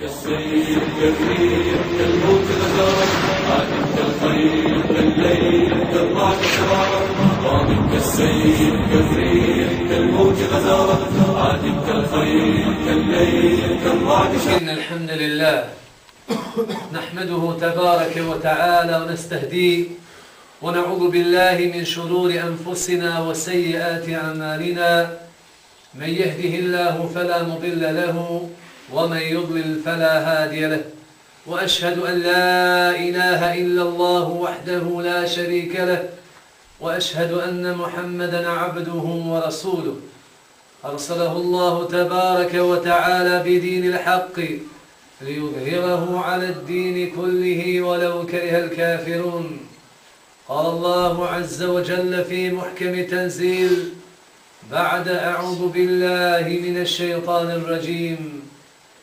كالسيل كالريح كالموت غزارة عادم كالخيل كالليل كالرعد شرارة ضامن كالسيل كالريح كالموت غزارة عادم كالخيل كالليل كالرعد شرارة إن الحمد لله نحمده تبارك وتعالى ونستهديه ونعوذ بالله من شرور أنفسنا وسيئات أعمالنا. من يهده الله فلا مضل له ومن يضلل فلا هادي له. وأشهد أن لا إله إلا الله وحده لا شريك له. وأشهد أن محمدا عبده ورسوله. أرسله الله تبارك وتعالى بدين الحق ليظهره على الدين كله ولو كره الكافرون. قال الله عز وجل في محكم تنزيل بعد أعوذ بالله من الشيطان الرجيم.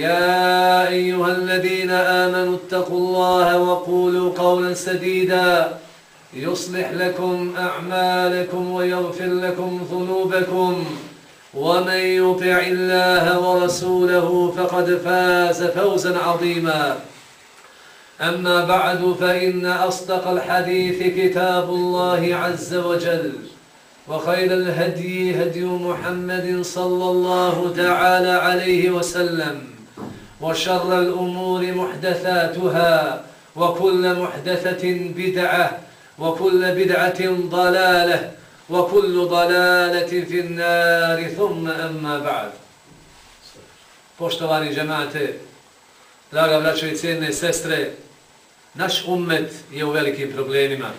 يا أيها الذين آمنوا اتقوا الله وقولوا قولا سديدا. يصلح لكم أعمالكم ويغفر لكم ذنوبكم. ومن يطع الله ورسوله فقد فاز فوزا عظيما. أما بعد فإن أصدق الحديث كتاب الله عز وجل وخير الهدي هدي محمد صلى الله تعالى عليه وسلم. وشر الأمور محدثاتها وكل محدثة بدعة وكل بدعة ضلالة وكل ضلالة في النار ثم أما بعد Poštovani džemate, draga braćo i cijene sestre, naš ummet je u velikim problemima.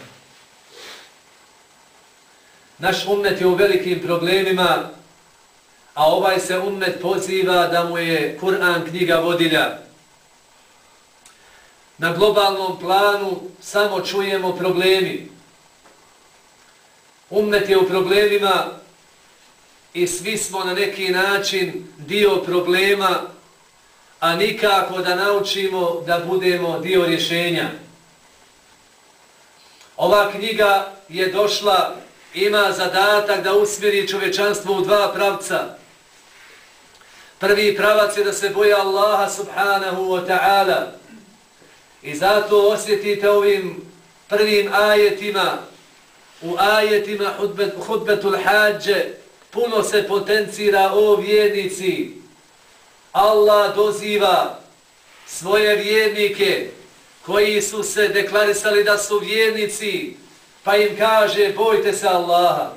Naš ummet je u velikim problemima, a ovaj se ummet poziva da mu je Kur'an knjiga vodilja. Na globalnom planu samo čujemo problemi. Ummet je u problemima i svi smo na neki način dio problema, a nikako da naučimo da budemo dio rješenja. Ova knjiga je došla, ima zadatak da usmjeri čovečanstvo u dva pravca. Prvi pravac je da se boja Allaha subhanahu wa ta'ala i zato osjetite ovim prvim ajetima, u ajetima hudbet, hudbetul hađe, puno se potencira o vjernici. Allah doziva svoje vjernike koji su se deklarisali da su vjernici, pa im kaže bojte se Allaha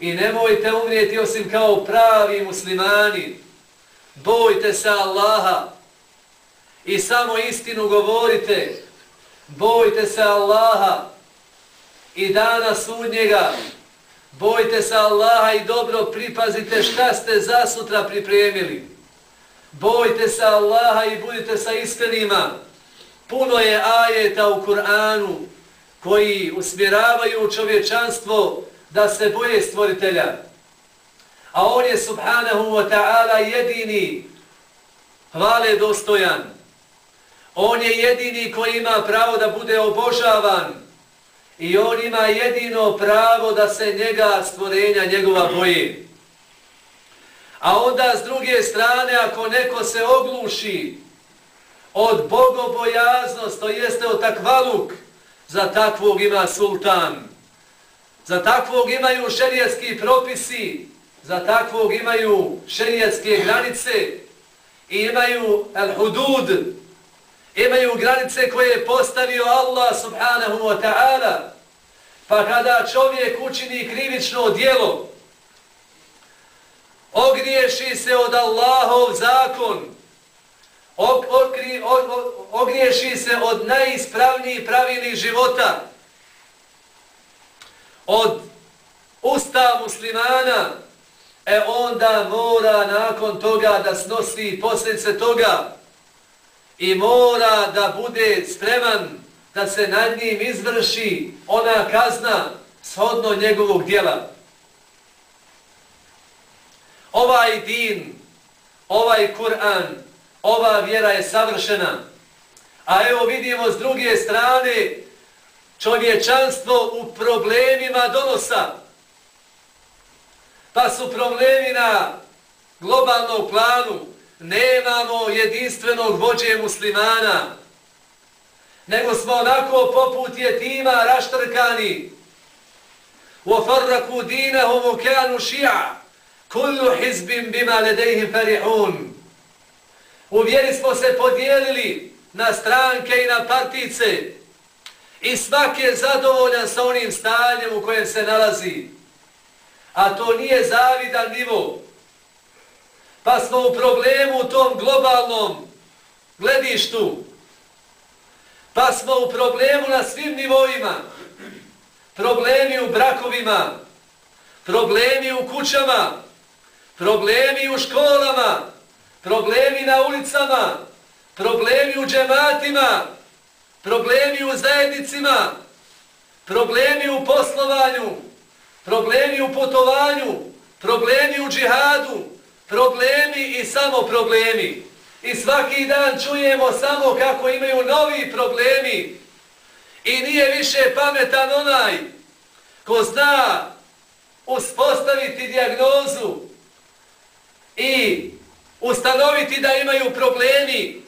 i nemojte umrijeti osim kao pravi muslimani. Bojte se Allaha i samo istinu govorite. Bojte se Allaha i dana sudnjega. Bojte se Allaha i dobro pripazite šta ste za sutra pripremili. Bojte se Allaha i budite sa iskrenima. Puno je ajeta u Kur'anu koji usmjeravaju čovječanstvo da se boje stvoritelja. A on je subhanahu wa ta'ala jedini hvale dostojan. On je jedini koji ima pravo da bude obožavan. I on ima jedino pravo da se njega stvorenja njegova boji. A onda s druge strane, ako neko se ogluši od bogobojaznost, to jeste od takvaluk, za takvog ima sultan. Za takvog imaju šerijetski propisi, za takvog imaju šerijatske granice i imaju al-hudud, imaju granice koje je postavio Allah subhanahu wa ta'ala. Pa kada čovjek učini krivično dijelo, ogriješi se od Allahov zakon, ogri, ogriješi se od najispravnijih pravili života, od usta muslimana, e onda mora nakon toga da snosi posljedice toga i mora da bude spreman da se nad njim izvrši ona kazna shodno njegovog djela. Ovaj din, ovaj Kur'an, ova vjera je savršena. A evo vidimo s druge strane čovječanstvo u problemima donosa Pa su problemi na globalnom planu. Nemamo jedinstvenog vođe muslimana. Nego smo onako poput jetima raštrkani. وَفَرَّكُوا دِينَهُمُ كَانُوا شِيَعَ كُلُّ حِزْبٍ بِمَا لَدَيْهِمْ فَرِحُونَ U vjeri smo se podijelili na stranke i na partice i svak je zadovoljan sa onim stanjem u kojem se nalazi. A to nije zavidan nivo. Pa smo u problemu u tom globalnom gledištu. Pa smo u problemu na svim nivoima. Problemi u brakovima, problemi u kućama, problemi u školama, problemi na ulicama, problemi u džematima, problemi u zajednicima, problemi u poslovanju, problemi u putovanju, problemi u džihadu, problemi i samo problemi. I svaki dan čujemo samo kako imaju novi problemi. I nije više pametan onaj ko zna uspostaviti diagnozu i ustanoviti da imaju problemi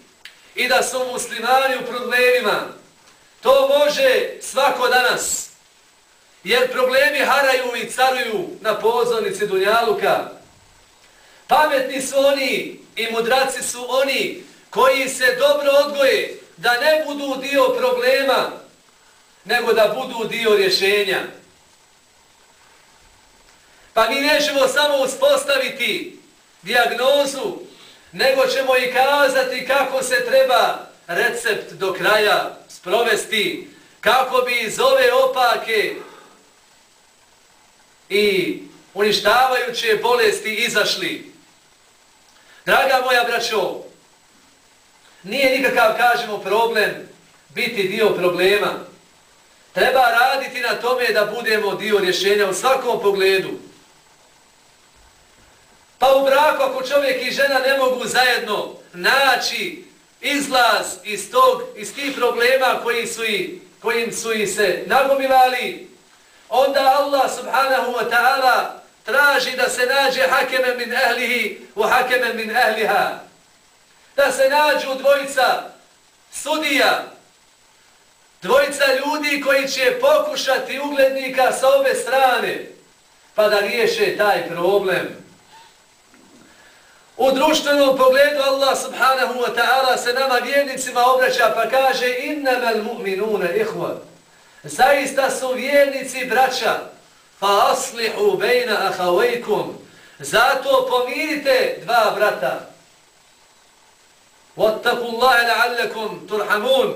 i da su muslimani u problemima. To može svako danas. Jer problemi haraju i caruju na pozornici Dunjaluka. Pametni su oni i mudraci su oni koji se dobro odgoje da ne budu dio problema, nego da budu dio rješenja. Pa mi nećemo samo uspostaviti diagnozu, nego ćemo i kazati kako se treba recept do kraja sprovesti, kako bi iz ove opake i uništavajuće bolesti izašli. Draga moja braćo, nije nikakav, kažemo, problem biti dio problema. Treba raditi na tome da budemo dio rješenja u svakom pogledu. Pa u braku ako čovjek i žena ne mogu zajedno naći izlaz iz tog iz tih problema koji su i kojim su i se nagomilali, onda Allah subhanahu wa ta'ala traži da se nađe hakeme min ehlihi u hakeme min ehliha. Da se nađu dvojica sudija, dvojica ljudi koji će pokušati uglednika sa obe strane, pa da riješe taj problem. U društvenom pogledu Allah subhanahu wa ta'ala se nama vjernicima obraća pa kaže innamal mu'minuna ihva. Zaista su vjernici braća fa aslihu bejna ahavajkum. Zato pomirite dva brata. Wattakullahi la'allakum turhamun.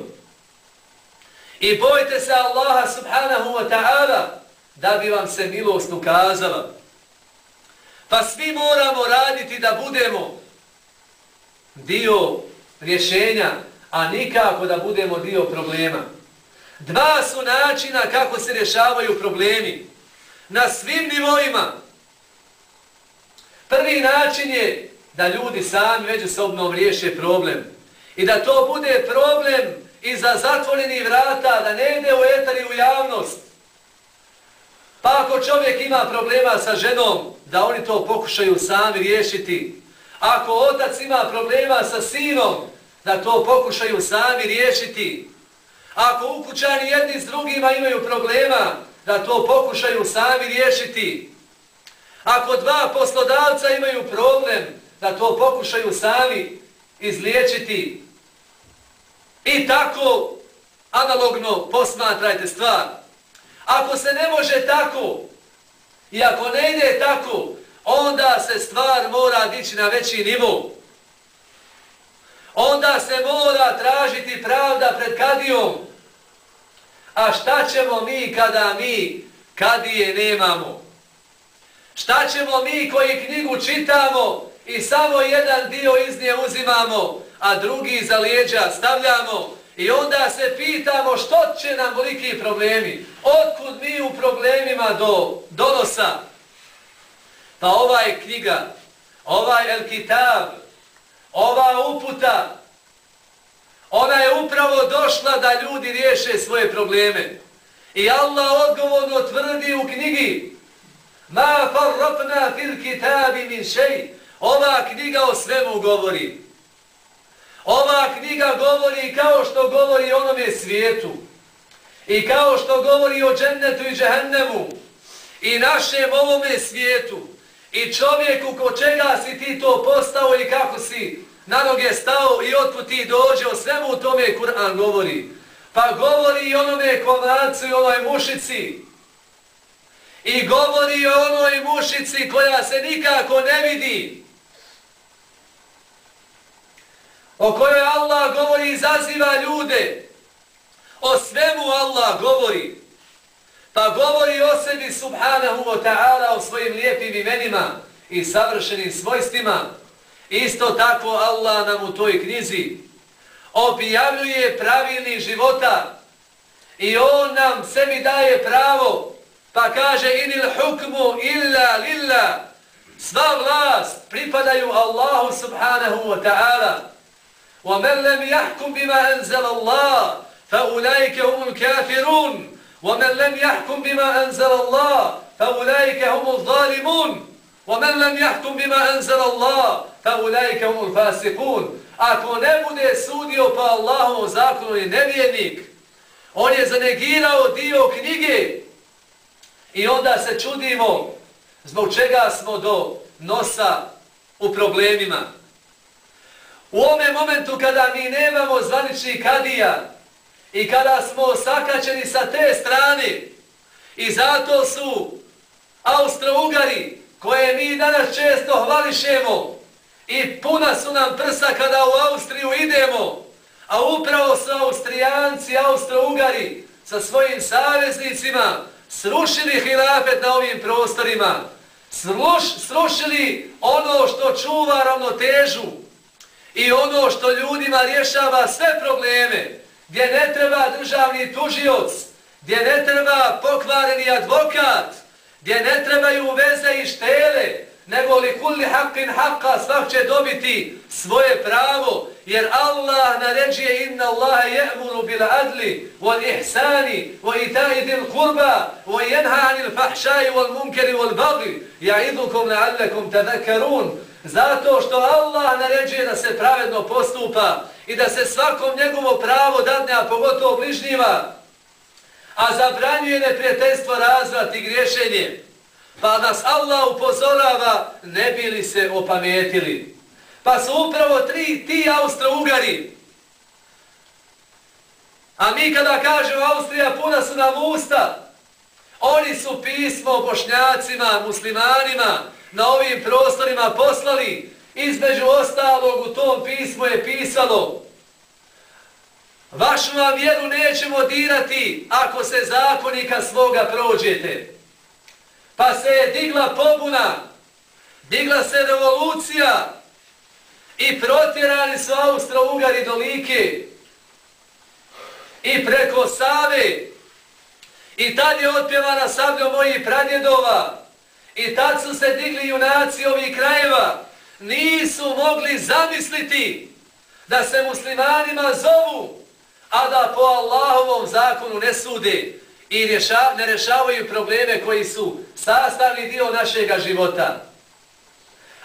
I bojte se Allaha subhanahu wa ta'ala da bi vam se milost ukazala. Pa svi moramo raditi da budemo dio rješenja, a nikako da budemo dio problema. Dva su načina kako se rješavaju problemi. Na svim nivoima. Prvi način je da ljudi sami međusobno riješe problem. I da to bude problem iza zatvorenih vrata, da ne ide u etar i u javnost. Pa ako čovjek ima problema sa ženom, da oni to pokušaju sami riješiti. Ako otac ima problema sa sinom, da to pokušaju sami riješiti. Ako ukućani jedni s drugima imaju problema, da to pokušaju sami riješiti. Ako dva poslodavca imaju problem, da to pokušaju sami izliječiti. I tako analogno posmatrajte stvar. Ako se ne može tako, I ako ne ide tako, onda se stvar mora dići na veći nivo. Onda se mora tražiti pravda pred kadijom. A šta ćemo mi kada mi kadije nemamo? Šta ćemo mi koji knjigu čitamo i samo jedan dio iz nje uzimamo, a drugi za lijeđa stavljamo i onda se pitamo što će nam veliki problemi, otkud mi u problemima do donosa. Pa ova je knjiga, ovaj El Kitab, ova uputa, ona je upravo došla da ljudi riješe svoje probleme. I Allah odgovorno tvrdi u knjigi Ma farrapna fil kitabi min šej. Ova knjiga o svemu govori. Ova knjiga govori kao što govori onome svijetu. I kao što govori o džennetu i džehennemu. I našem ovome svijetu. I čovjeku ko čega si ti to postao i kako si na noge stao i otkud ti dođe o svemu tome Kur'an govori. Pa govori i onome komarcu i onoj mušici. I govori o onoj mušici koja se nikako ne vidi. O kojoj Allah govori i zaziva ljude. O svemu Allah govori. Pa govori o sebi subhanahu wa ta'ala o svojim lijepim imenima i savršenim svojstvima. Isto tako Allah nam u toj knjizi objavljuje pravilni života i on nam sebi daje pravo pa kaže inil hukmu illa lilla sva vlast pripadaju Allahu subhanahu wa ta'ala. Wa man lam yahkum bima anzala Allah fa ulaika humul kafirun wa man lam yahkum bima anzala Allah fa ulaika humul zalimun wa man lam yahkum bima Allah fa fasiqun ako ne bude sudio pa Allahovom zakonu je nevjernik, on je zanegirao dio knjige. I onda se čudimo zbog čega smo do nosa u problemima. U ovome momentu kada mi nemamo zvanični kadija i kada smo sakačeni sa te strane i zato su Austro-Ugari koje mi danas često hvališemo i puna su nam prsa kada u Austriju idemo, a upravo su Austrijanci, Austro-Ugari sa svojim saveznicima srušili hilafet na ovim prostorima, Sruš, srušili ono što čuva ravnotežu i ono što ljudima rješava sve probleme, gdje ne treba državni tužioc, gdje ne treba pokvareni advokat, gdje ne trebaju veze i štele, nego li kulli haqqin haqqa svak će dobiti svoje pravo, jer Allah naređuje inna Allahe je'muru bil adli, wal ihsani, wa itai dil kurba, wa jenha anil fahšaj, wal munkeri, wal bagi, ja idukum la'allakum tadakarun, zato što Allah naređuje da se pravedno postupa i da se svakom njegovo pravo dadne, a pogotovo bližnjima, a zabranjuje neprijateljstvo, razvrat i griješenje, Pa nas Allah upozorava, ne bili se opametili. Pa su upravo tri, ti Austro-Ugari. A mi kada kažemo Austrija, puna su nam usta. Oni su pismo bošnjacima, muslimanima na ovim prostorima poslali. Između ostalog u tom pismu je pisalo Vašu vam vjeru nećemo dirati ako se zakonika svoga prođete. Pa se je digla pobuna, digla se revolucija i protjerani su Austro-Ugari do Like i preko Save. I tad je otpjevana sabljo mojih pradjedova i tad su se digli junaci ovih krajeva. Nisu mogli zamisliti da se muslimanima zovu, a da po Allahovom zakonu ne sude i rješa, ne rješavaju probleme koji su sastavni dio našeg života.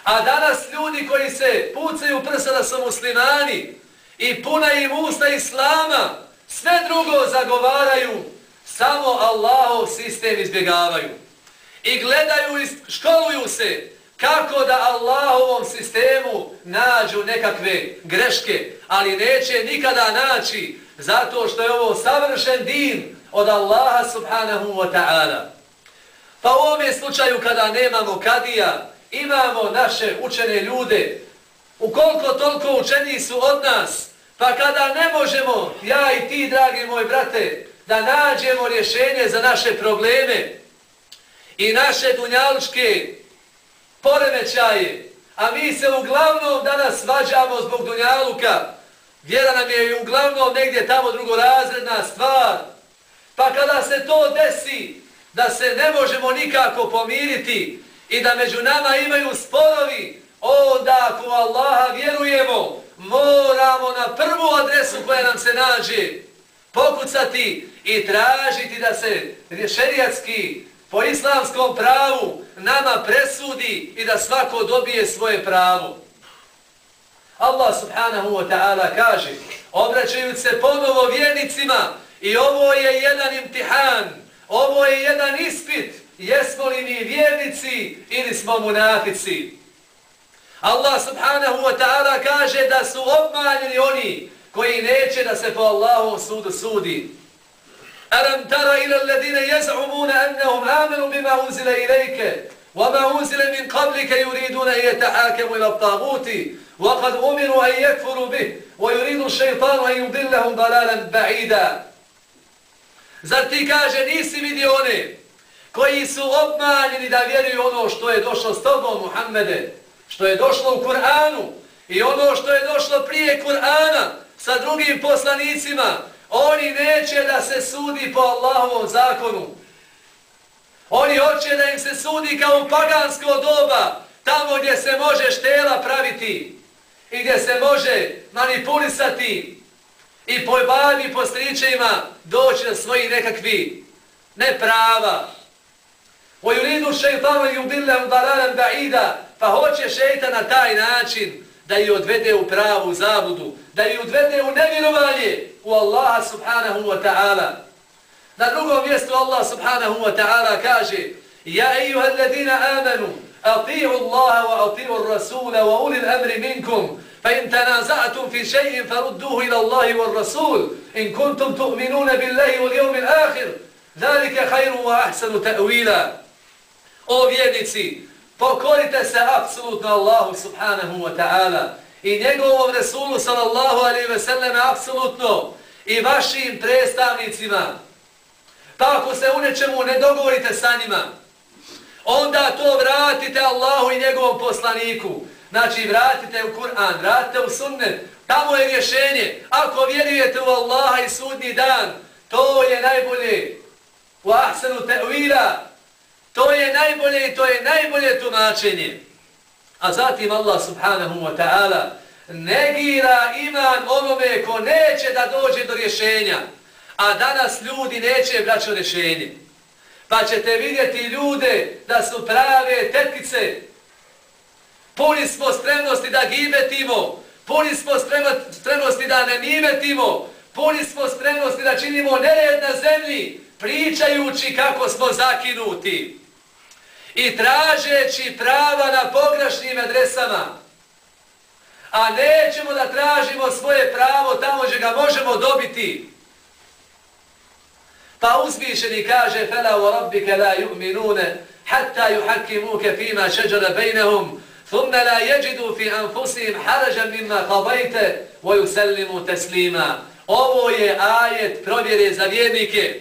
A danas ljudi koji se pucaju prsa da su muslimani i puna im usta islama, sve drugo zagovaraju, samo Allahov sistem izbjegavaju. I gledaju i školuju se kako da Allahovom sistemu nađu nekakve greške, ali neće nikada naći zato što je ovo savršen din, od Allaha subhanahu wa ta'ala. Pa u ovom slučaju kada nemamo kadija, imamo naše učene ljude, ukoliko toliko učeni su od nas, pa kada ne možemo, ja i ti, dragi moj brate, da nađemo rješenje za naše probleme i naše dunjalučke poremećaje, a mi se uglavnom danas svađamo zbog Dunjaluka. Vjera nam je uglavnom negdje tamo drugorazredna stvar. Pa kada se to desi, da se ne možemo nikako pomiriti i da među nama imaju sporovi, onda ako Allaha vjerujemo, moramo na prvu adresu koja nam se nađe pokucati i tražiti da se šerijatski po islamskom pravu nama presudi i da svako dobije svoje pravo. Allah subhanahu wa ta'ala kaže, obraćajući se ponovo vjernicima i ovo je jedan imtihan, ovo je jedan ispit, jesmo li mi vjernici ili smo munafici. Allah subhanahu wa ta'ala kaže da su obmanjeni oni koji neće da se po Allahom sudu sudi. Alam tara ila alladine jez'umuna annahum amenu bima uzile ilajke وما أنزل من قبلك يريدون أن يتحاكموا إلى الطاغوت وقد أمروا أن يكفروا به ويريد الشيطان أن يضلهم ضلالا بعيدا Zar ti kaže nisi vidio one koji su obmanjeni da vjeruju ono što je došlo s tobom Muhammede, što je došlo u Kur'anu i ono što je došlo prije Kur'ana sa drugim poslanicima, oni neće da se sudi po Allahovom zakonu. Oni hoće da im se sudi kao u pagansko doba, tamo gdje se može štela praviti i gdje se može manipulisati i po babi i po stričima doći na svoji nekakvi neprava. O yuridu šeitanu yudillam dalalan ba'ida, pa hoće šeitan na taj način da ju odvede u pravu zabudu, da ju odvede u nevjerovanje u Allaha subhanahu wa ta'ala. Na drugom mjestu Allah subhanahu wa ta'ala kaže Ja ejuha alladina amanu, ati'u Allaha wa ati'u Rasula wa ulil amri minkum, fa in tanaza'atum fi še'in farudduhu ila Allahi wa Rasul, in kuntum tu'minuna billahi wal jevmi l'akhir, dhalike khayru wa ahsanu ta'wila. O vjernici, pokorite se apsolutno Allahu subhanahu wa ta'ala i njegovom Resulu sallallahu alaihi ve sellem apsolutno i vašim predstavnicima. Pa ako se u nečemu ne dogovorite sa njima, onda to vratite Allahu i njegovom poslaniku. Znači vratite u Kur'an, vratite u sunnet. Tamo je rješenje. Ako vjerujete u Allaha i sudni dan, to je najbolje. U ahsanu te'uira, To je najbolje i to je najbolje tumačenje. A zatim Allah subhanahu wa ta'ala negira iman onome ko neće da dođe do rješenja. A danas ljudi neće braćo rješenje. Pa ćete vidjeti ljude da su prave tetkice. Puni smo spremnosti da gibetimo. Puni smo spremnosti da ne nimetimo. Puni smo spremnosti da činimo nered na zemlji, pričajući kako smo zakinuti. I tražeći prava na pogrešnim adresama A nećemo da tražimo svoje pravo tamo gdje ga možemo dobiti. Pa uzvišeni kaže فَلَا وَرَبِّكَ لَا يُؤْمِنُونَ حَتَّى يُحَكِّمُوكَ فِي مَا شَجَرَ بَيْنَهُمْ ثُمَّ لَا يَجِدُوا فِي أَنفُسِهِمْ حَرَجًا مِمَّا قَضَيْتَ وَيُسَلِّمُوا تَسْلِيمًا Ovo je ajet provjere za vjernike.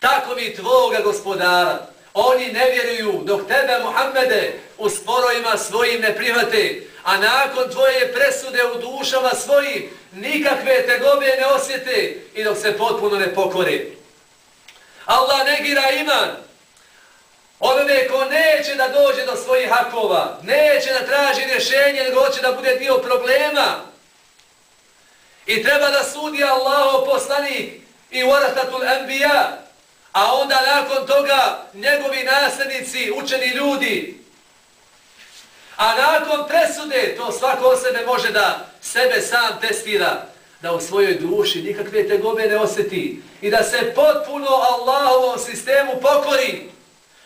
Tako mi tvoga gospodara. Oni ne vjeruju dok tebe, Muhammede, u sporojima svojim ne prihvate, a nakon tvoje presude u dušama svojim nikakve tegobe ne osjete i dok se potpuno ne pokore. Allah negira iman. Onome ko neće da dođe do svojih hakova, neće da traži rješenje, nego hoće da bude dio problema. I treba da sudi Allaho poslanik i uratatul anbiya a onda nakon toga njegovi nasljednici, učeni ljudi. A nakon presude, to svako o sebe može da sebe sam testira, da u svojoj duši nikakve tegobe ne osjeti i da se potpuno Allahovom sistemu pokori.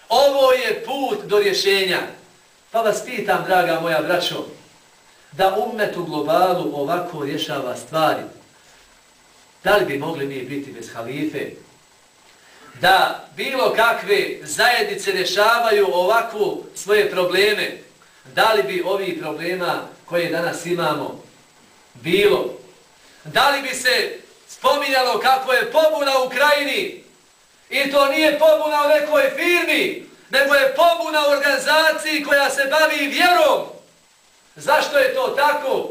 Ovo je put do rješenja. Pa vas pitam, draga moja braćo, da umet u globalu ovako rješava stvari, da li bi mogli mi biti bez halife? Da bilo kakve zajednice rješavaju ovakvu svoje probleme, da li bi ovi problema koje danas imamo bilo? Da li bi se spominjalo kako je pobuna u krajini i to nije pobuna u nekoj firmi, nego je pobuna u organizaciji koja se bavi vjerom. Zašto je to tako?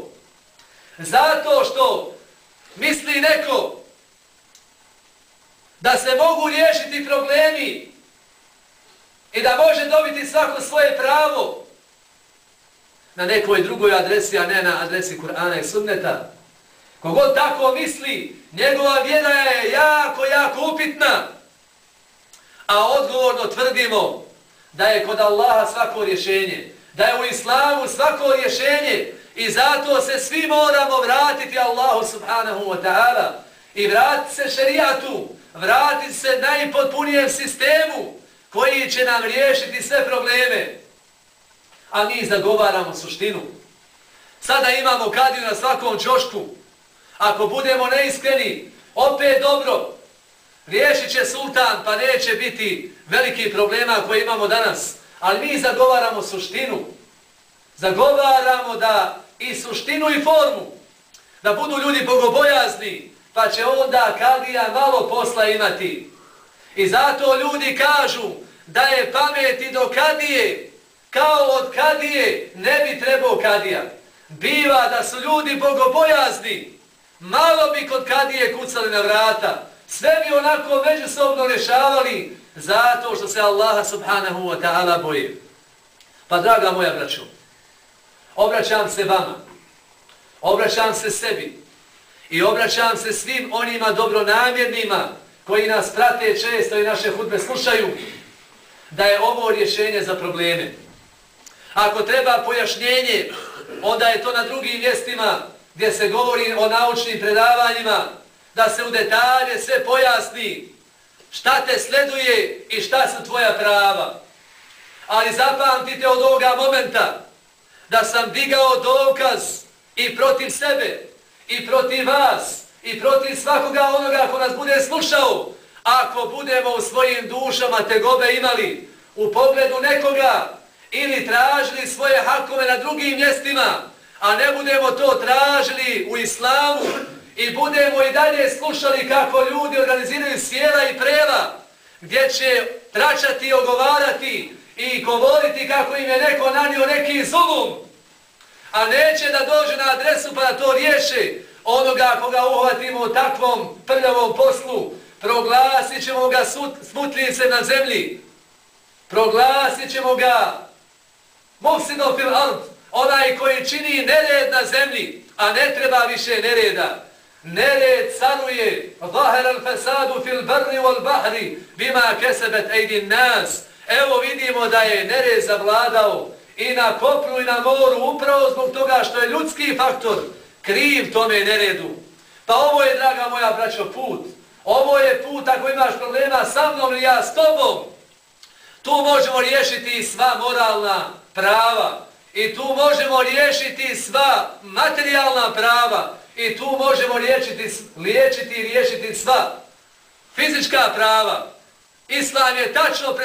Zato što misli neko da se mogu riješiti problemi i da može dobiti svako svoje pravo na nekoj drugoj adresi, a ne na adresi Kur'ana i Sunneta. Kogod tako misli, njegova vjera je jako, jako upitna. A odgovorno tvrdimo da je kod Allaha svako rješenje, da je u Islamu svako rješenje i zato se svi moramo vratiti Allahu subhanahu wa ta'ala i vratiti se šerijatu, vratiti se najpotpunijem sistemu koji će nam riješiti sve probleme. A mi zagovaramo suštinu. Sada imamo kadiju na svakom čošku. Ako budemo neiskreni, opet dobro, riješit će sultan, pa neće biti veliki problema koje imamo danas. Ali mi zagovaramo suštinu. Zagovaramo da i suštinu i formu, da budu ljudi bogobojazni, pa će onda kadija malo posla imati. I zato ljudi kažu da je pameti do kadije, kao od kadije ne bi trebao kadija. Biva da su ljudi bogobojazni, malo bi kod kadije kucali na vrata, sve bi onako međusobno rješavali, zato što se Allaha subhanahu wa ta'ala boje. Pa draga moja braćo, obraćam se vama, obraćam se sebi i obraćam se svim onima dobronamjernima koji nas prate često i naše hudbe slušaju, da je ovo rješenje za probleme. Ako treba pojašnjenje, onda je to na drugim mjestima gdje se govori o naučnim predavanjima, da se u detalje sve pojasni šta te sleduje i šta su tvoja prava. Ali zapamtite od ovoga momenta da sam digao dokaz i protiv sebe, i protiv vas, i protiv svakoga onoga ko nas bude slušao, ako budemo u svojim dušama tegobe imali u pogledu nekoga ili tražili svoje hakove na drugim mjestima, a ne budemo to tražili u islamu i budemo i dalje slušali kako ljudi organiziraju sjela i preva, gdje će tračati i ogovarati i govoriti kako im je neko nanio neki zulum, a neće da dođe na adresu pa da to riješi. onoga koga uhvatimo u takvom prljavom poslu, proglasit ćemo ga smutljicem na zemlji, proglasit ćemo ga mufsinom fil ard, onaj koji čini nered na zemlji, a ne treba više nereda. Nered caruje, zahar al fasadu fil barri wal bahri, bima kesebet ejdin nas. Evo vidimo da je nered zavladao i na kopnu i na moru, upravo zbog toga što je ljudski faktor kriv tome neredu. Pa ovo je, draga moja braćo, put. Ovo je put ako imaš problema sa mnom ili ja s tobom. Tu možemo riješiti sva moralna prava. I tu možemo riješiti sva materijalna prava. I tu možemo riješiti, liječiti i riješiti sva fizička prava. Islam je tačno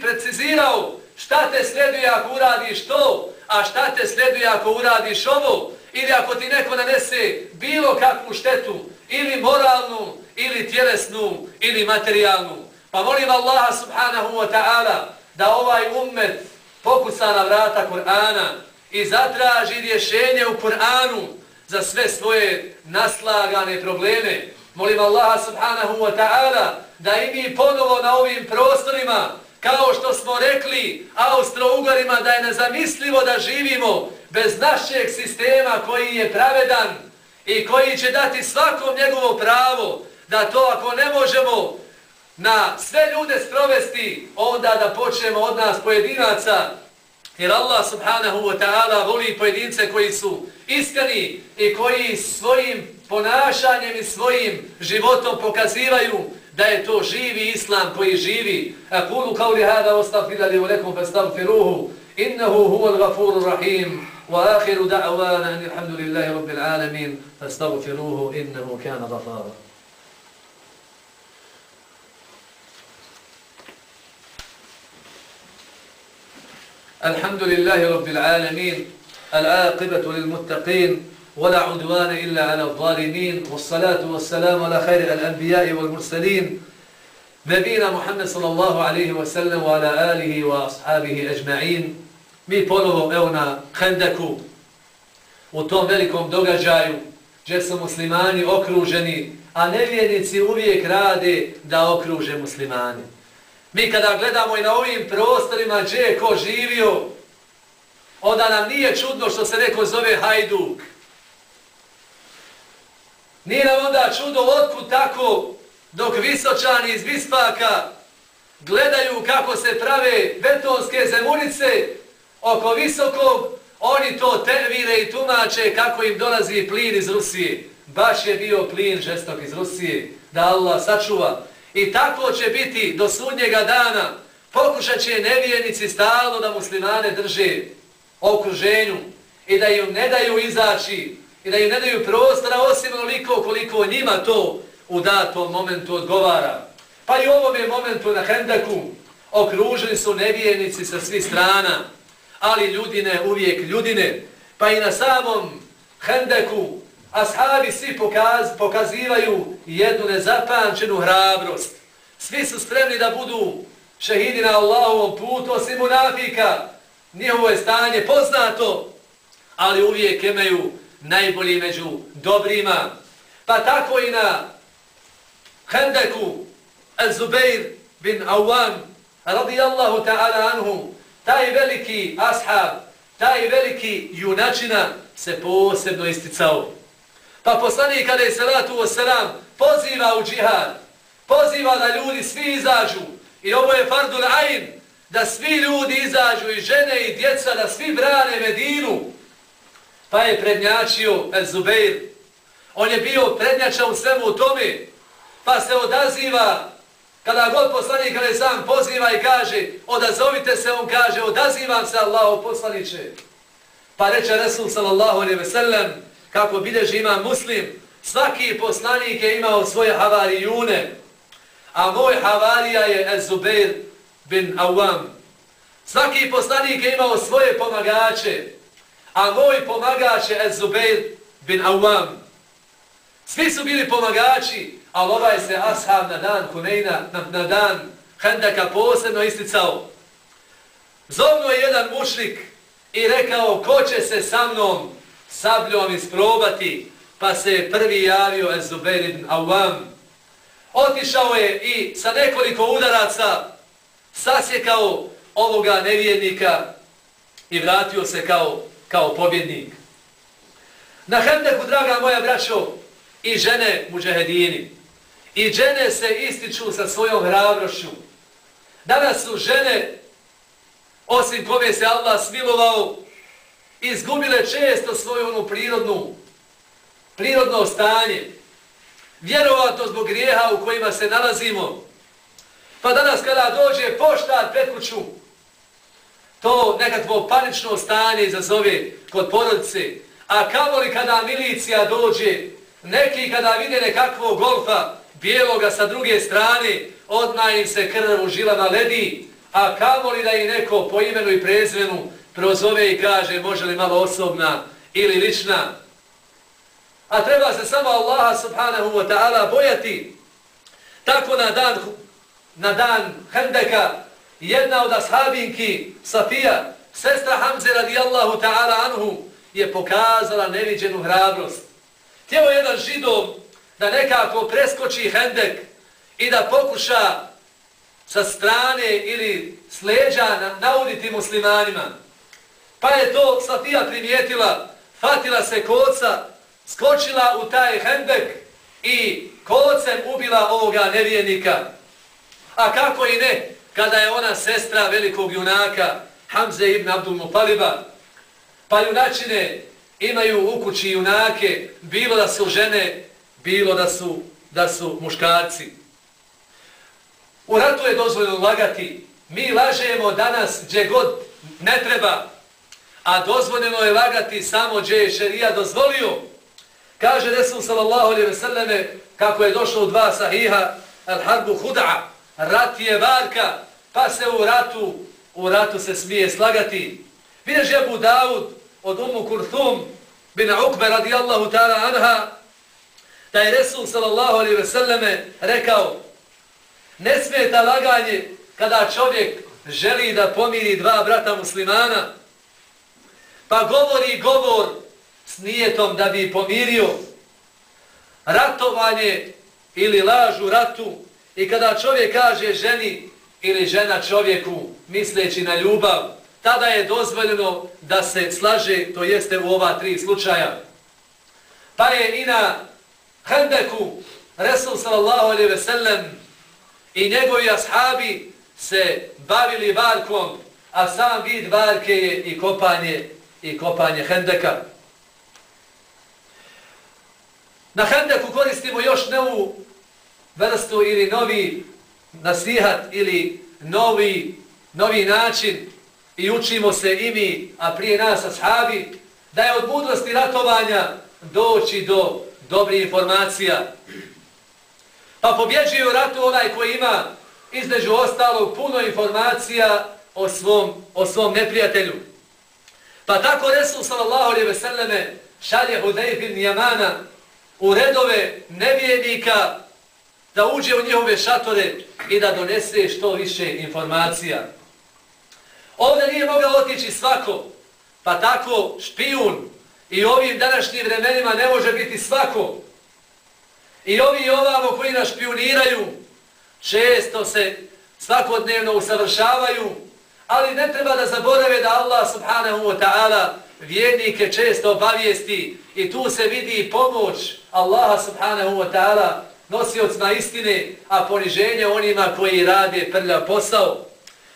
precizirao šta te sleduje ako uradiš to, a šta te sleduje ako uradiš ovo, ili ako ti neko nanese bilo kakvu štetu, ili moralnu, ili tjelesnu, ili materijalnu. Pa molim Allaha subhanahu wa ta'ala da ovaj ummet pokuca na vrata Kur'ana i zatraži rješenje u Kur'anu za sve svoje naslagane probleme. Molim Allaha subhanahu wa ta'ala da i mi ponovo na ovim prostorima kao što smo rekli Austro-Ugarima da je nezamislivo da živimo bez našeg sistema koji je pravedan i koji će dati svakom njegovo pravo da to ako ne možemo na sve ljude sprovesti, onda da počnemo od nas pojedinaca, jer Allah subhanahu wa ta'ala voli pojedince koji su iskreni i koji svojim ponašanjem i svojim životom pokazivaju da je to živi islam koji živi. Kulu kao li hada ostafila li ulekom fastavfiruhu, innehu huval gafuru rahim, wa ahiru da'vana, alhamdulillahi rabbil alamin, fastavfiruhu, innehu kana gafara. الحمد لله رب العالمين العاقبة للمتقين ولا عدوان إلا على الظالمين والصلاة والسلام على خير الأنبياء والمرسلين Nebina Muhammed sallallahu alaihi wa sallam wa ala alihi wa ashabihi ajma'in. Mi ponovo evo na Hendeku u tom velikom događaju gdje su muslimani okruženi, a nevjernici uvijek rade da okruže muslimani. Mi kada gledamo i na ovim prostorima gdje je ko živio, onda nam nije čudno što se neko zove Hajduk. Nije nam onda čudo otkud tako dok visočani iz Vispaka gledaju kako se prave betonske zemunice oko visokog, oni to tevire i tumače kako im dolazi plin iz Rusije. Baš je bio plin žestok iz Rusije, da Allah sačuva. I tako će biti do sudnjega dana. Pokušat će nevijenici stalno da muslimane drže okruženju i da im ne daju izaći i da im ne daju prostora osim onoliko koliko njima to u datom momentu odgovara. Pa i u ovom je momentu na Hendaku okruženi su nevijenici sa svih strana, ali ljudine uvijek ljudine. Pa i na samom Hendaku ashabi svi pokaz, pokazivaju jednu nezapančenu hrabrost. Svi su spremni da budu šehidi na Allahovom putu, osim munafika. Njihovo je stanje poznato, ali uvijek imaju najbolji među dobrima. Pa tako i na Hendeku Al-Zubair bin Awan radijallahu ta'ala anhu taj veliki ashab, taj veliki junačina se posebno isticao. Pa poslanik kada je salatu wasalam poziva u džihad, poziva da ljudi svi izađu i ovo je fardul ain, da svi ljudi izađu i žene i djeca, da svi brane Medinu. Pa je prednjačio El Zubeir. On je bio prednjača u svemu tome. Pa se odaziva, kada god poslanik ali sam poziva i kaže, odazovite se, on kaže, odazivam se Allaho poslaniče. Pa reče Resul sallallahu alaihi ve sellem, kako bideži ima muslim, svaki poslanik je imao svoje havarijune, a moj havarija je El Zubeir bin Awam. Svaki poslanik je imao svoje pomagače, a moj pomagač je Zubeir bin Awam. Svi su bili pomagači, ali ovaj se ashab na dan Huneyna, na, na dan Hendaka posebno isticao. Zovno je jedan mušlik i rekao ko će se sa mnom sabljom isprobati, pa se je prvi javio Zubeir bin Awam. Otišao je i sa nekoliko udaraca sasjekao ovoga nevjernika i vratio se kao, kao pobjednik. Na Hendeku, draga moja braćo, i žene muđehedini, i žene se ističu sa svojom hrabrošću. Danas su žene, osim kome se Allah smilovao, izgubile često svoju onu prirodnu, prirodno stanje. Vjerovatno zbog grijeha u kojima se nalazimo, Pa danas kada dođe poštar pred kuću, to nekakvo panično stanje izazove kod porodice, a kamoli kada milicija dođe, neki kada vide nekakvog golfa bijeloga sa druge strane, odmah im se krv u žilama ledi, a kamoli da i neko po imenu i prezvenu prozove i kaže može li malo osobna ili lična. A treba se samo Allaha subhanahu wa ta'ala bojati. Tako na dan na dan Hendeka, jedna od ashabinki, Safija, sestra Hamze radijallahu ta'ala anhu, je pokazala neviđenu hrabrost. Htjeo jedan židov da nekako preskoči Hendek i da pokuša sa strane ili sleđa nauditi muslimanima. Pa je to Safija primijetila, fatila se koca, skočila u taj Hendek i kocem ubila ovoga nevijenika. A kako i ne, kada je ona sestra velikog junaka Hamze ibn Abdul Mutaliba, pa junačine imaju u kući junake, bilo da su žene, bilo da su, da su muškarci. U ratu je dozvoljeno lagati. Mi lažemo danas gdje god ne treba, a dozvoljeno je lagati samo gdje je šerija dozvolio. Kaže Resul sallallahu alaihi ve selleme, kako je došlo u dva sahiha, al-harbu huda'a, rat je varka, pa se u ratu, u ratu se smije slagati. Vidješ je Abu Davud od Umu Kurthum bin Ukbe radijallahu ta'ala anha, da je Resul sallallahu alaihi ve selleme rekao, Ne smeta laganje kada čovjek želi da pomiri dva brata muslimana, pa govori govor s nijetom da bi pomirio ratovanje ili lažu ratu i kada čovjek kaže ženi ili žena čovjeku misleći na ljubav, tada je dozvoljeno da se slaže, to jeste u ova tri slučaja. Pa je i na Hendeku Resul sallallahu alaihi ve sellem i njegovi ashabi se bavili varkom, a sam vid varke je i kopanje i kopanje Hendeka. Na Hendeku koristimo još novu vrstu ili novi nasihat ili novi, novi način i učimo se i mi, a prije nas ashabi, da je od mudrosti ratovanja doći do dobrih informacija. Pa pobjeđuje u ratu onaj koji ima između ostalog puno informacija o svom, o svom neprijatelju. Pa tako Resul sallallahu alaihi ve selleme šalje Hudejf ibn Jamana u redove nevijednika da uđe u njihove šatore i da donese što više informacija. Ovdje nije mogao otići svako, pa tako špijun i ovim današnjim vremenima ne može biti svako. I ovi i ovamo koji nas špijuniraju često se svakodnevno usavršavaju, ali ne treba da zaborave da Allah subhanahu wa ta'ala vjernike često obavijesti i tu se vidi pomoć Allaha subhanahu wa ta'ala nosiocima istine, a poniženje onima koji rade prlja posao.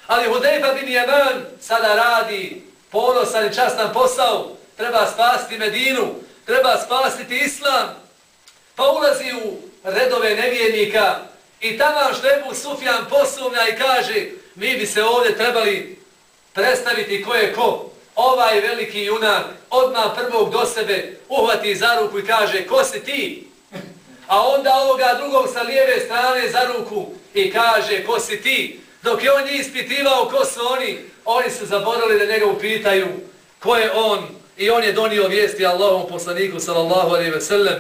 Ali Hudejba bin Jeman sada radi ponosan i častan posao, treba spasiti Medinu, treba spasiti Islam, pa ulazi u redove nevijenika i tamo što Ebu Sufjan posumlja i kaže mi bi se ovdje trebali predstaviti ko je ko. Ovaj veliki junak odmah prvog do sebe uhvati za ruku i kaže ko si ti? A onda ovoga drugog sa lijeve strane za ruku i kaže ko si ti? Dok je on njih ispitivao ko su oni, oni su zaborali da njega upitaju ko je on i on je donio vijesti Allahom poslaniku sallallahu alaihi ve sellem.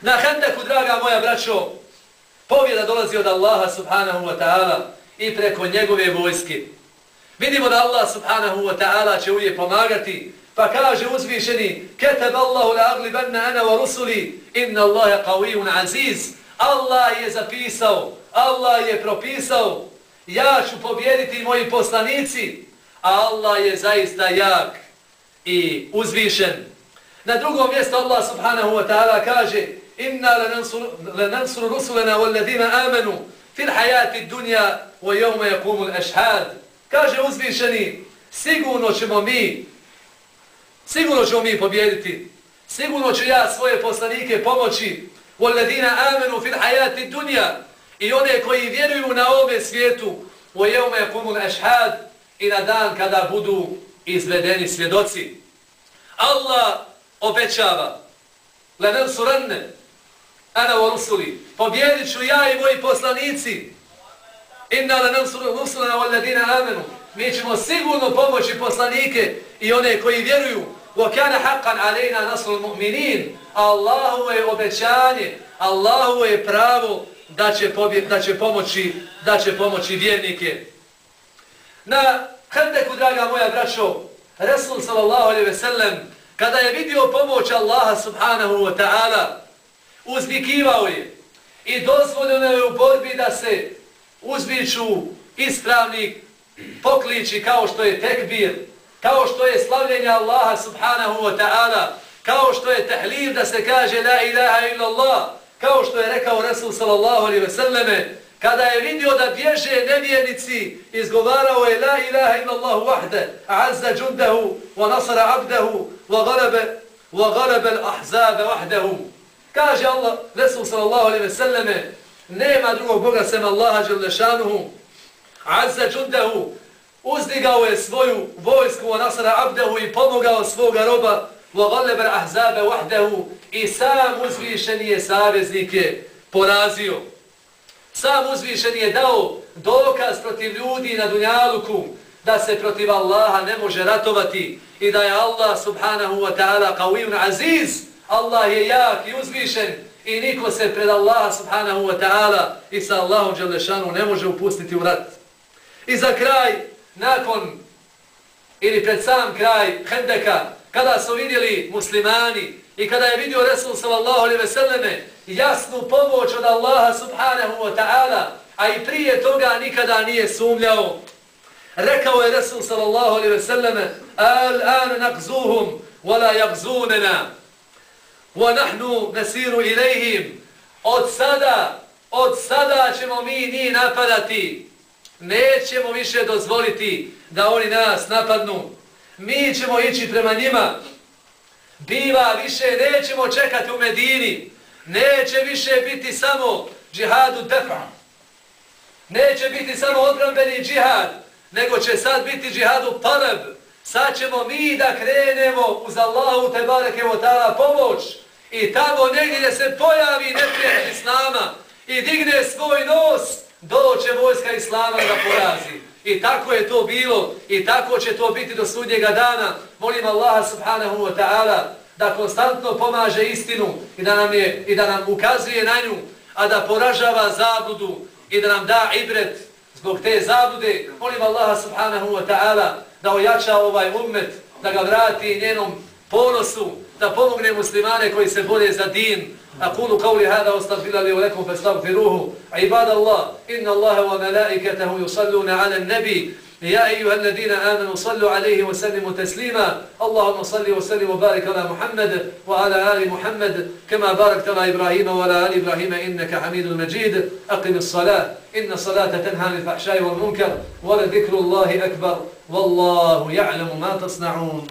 Na Hendeku, draga moja braćo, povjeda dolazi od Allaha subhanahu wa ta'ala i preko njegove vojske. Vidimo da Allah subhanahu wa ta'ala će uvijek pomagati, pa kaže uzvišeni, Ketab Allahu la ana wa rusuli, inna Allahe qawiyun aziz. Allah je zapisao, Allah je propisao, ja ću pobjediti moji poslanici, a Allah je zaista jak i uzvišen. Na drugom mjestu Allah subhanahu wa ta'ala kaže, inna lanansuru rusulana walladina amanu fil hayati dunya wa yawma yaqumu al-ashhad kaže uzvišeni sigurno ćemo mi sigurno ćemo mi pobjediti sigurno ću ja svoje poslanike pomoći. Walladina آمَنُوا فِي hayati dunya. I one koji vjeruju na ovome svijetu وَيَوْمَ yawma الْأَشْحَادِ al-ashhad i na dan kada budu izvedeni svjedoci. Allah obećava lanansuranne ana wa rusuli. Pobjedit ću ja i moji poslanici. Inna la nansuru rusulana wal ladina amanu. Mi ćemo sigurno pomoći poslanike i one koji vjeruju. Wa kana haqqan alejna nasrul mu'minin. Allahu je obećanje, Allahu je pravo da će, pobje, da će pomoći da će pomoći vjernike. Na Hendeku, draga moja braćo, Resul sallallahu alejhi ve sellem kada je vidio pomoć Allaha subhanahu wa ta'ala, uzvikivao je i dozvoljeno je u borbi da se uzviču ispravni pokliči kao što je tekbir, kao što je slavljenje Allaha subhanahu wa ta'ala, kao što je tahlil da se kaže la ilaha illallah, kao što je rekao Rasul sallallahu alaihi ve selleme, kada je vidio da bježe nevjernici, izgovarao je la ilaha illallah wahde, azza džundahu, wa nasara abdahu, wa galabe, wa galabe l'ahzabe wahdahu. Kaže Allah, Resul sallallahu alaihi ve selleme, nema drugog Boga sem Allaha Đelešanuhu, azza džundahu, uzdigao je svoju vojsku od nasara abdehu i pomogao svoga roba. Wa galeber ahzabe wahdehu i sam uzvišen je saveznike porazio. Sam uzvišen je dao dokaz protiv ljudi na Dunjaluku da se protiv Allaha ne može ratovati i da je Allah subhanahu wa ta'ala qawiyun aziz. Allah je jak i uzvišen i niko se pred Allaha subhanahu wa ta'ala i sa Allahom Đelešanu ne može upustiti u rat. I za kraj, nakon ili pred sam kraj Hendeka, kada su vidjeli muslimani i kada je vidio Resul sallallahu alaihi ve selleme jasnu pomoć od Allaha subhanahu wa ta'ala, a i prije toga nikada nije sumljao, rekao je Resul sallallahu alaihi ve selleme al-an naqzuhum wala yaqzunana wa nahnu nasiru ilayhim. Od sada od sada ćemo mi ni napadati. Nećemo više dozvoliti da oni nas napadnu. Mi ćemo ići prema njima. Biva više nećemo čekati u Medini. Neće više biti samo džihadu defa. Neće biti samo odbrambeni džihad nego će sad biti džihadu paleb sad ćemo mi da krenemo uz Allahu te bareke o ta'ala pomoć i tamo negdje se pojavi neprijatelj Islama i digne svoj nos, doće vojska Islama da porazi. I tako je to bilo i tako će to biti do sudnjega dana. Molim Allaha subhanahu wa ta'ala da konstantno pomaže istinu i da nam je i da nam ukazuje na nju, a da poražava zabludu i da nam da ibret zbog te zablude. Molim Allaha subhanahu wa ta'ala da ojača ovaj ummet, da ga vrati njenom ponosu, da pomogne muslimane koji se bore za din. أقول قولي هذا واستغفر لي ولكم فاستغفروه عباد الله إن الله وملائكته يصلون على النبي يا أيها الذين آمنوا صلوا عليه وسلموا تسليما اللهم صل وسلم وبارك على محمد وعلى آل محمد كما باركت على إبراهيم وعلى آل إبراهيم إنك حميد مجيد أقم الصلاة إن الصلاة تنهى عن الفحشاء والمنكر ولذكر الله أكبر والله يعلم ما تصنعون